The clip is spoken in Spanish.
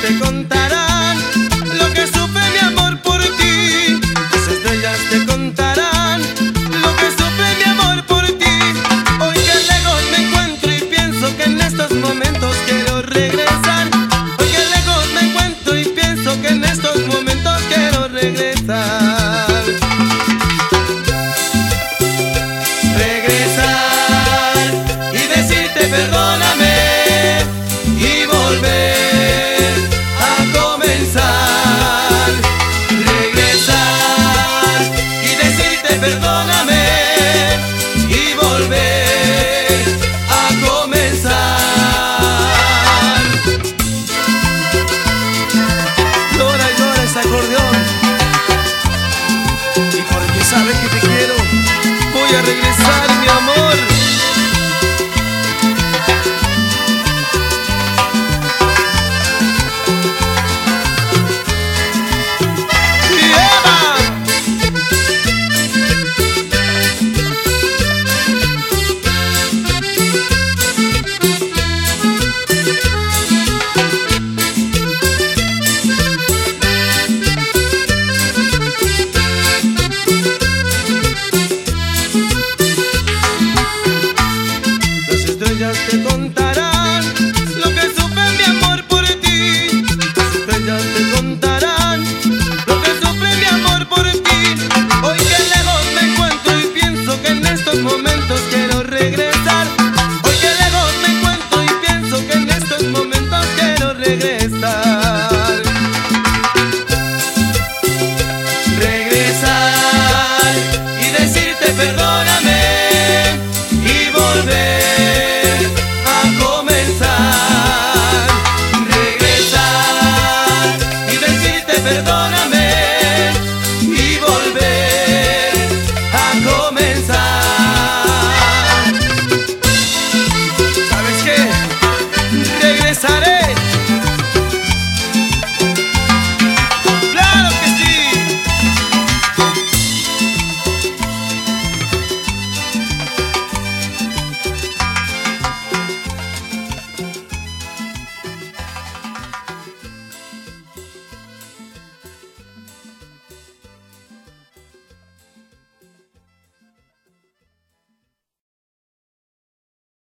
te contarán lo que supe mi amor por ti. Las estrellas te contarán lo que supe mi amor por ti. Hoy que lejos me encuentro y pienso que en estos momentos quiero regresar. Hoy que lejos me encuentro y pienso que en estos momentos quiero regresar. Voy a regresar, mi amor. alegre.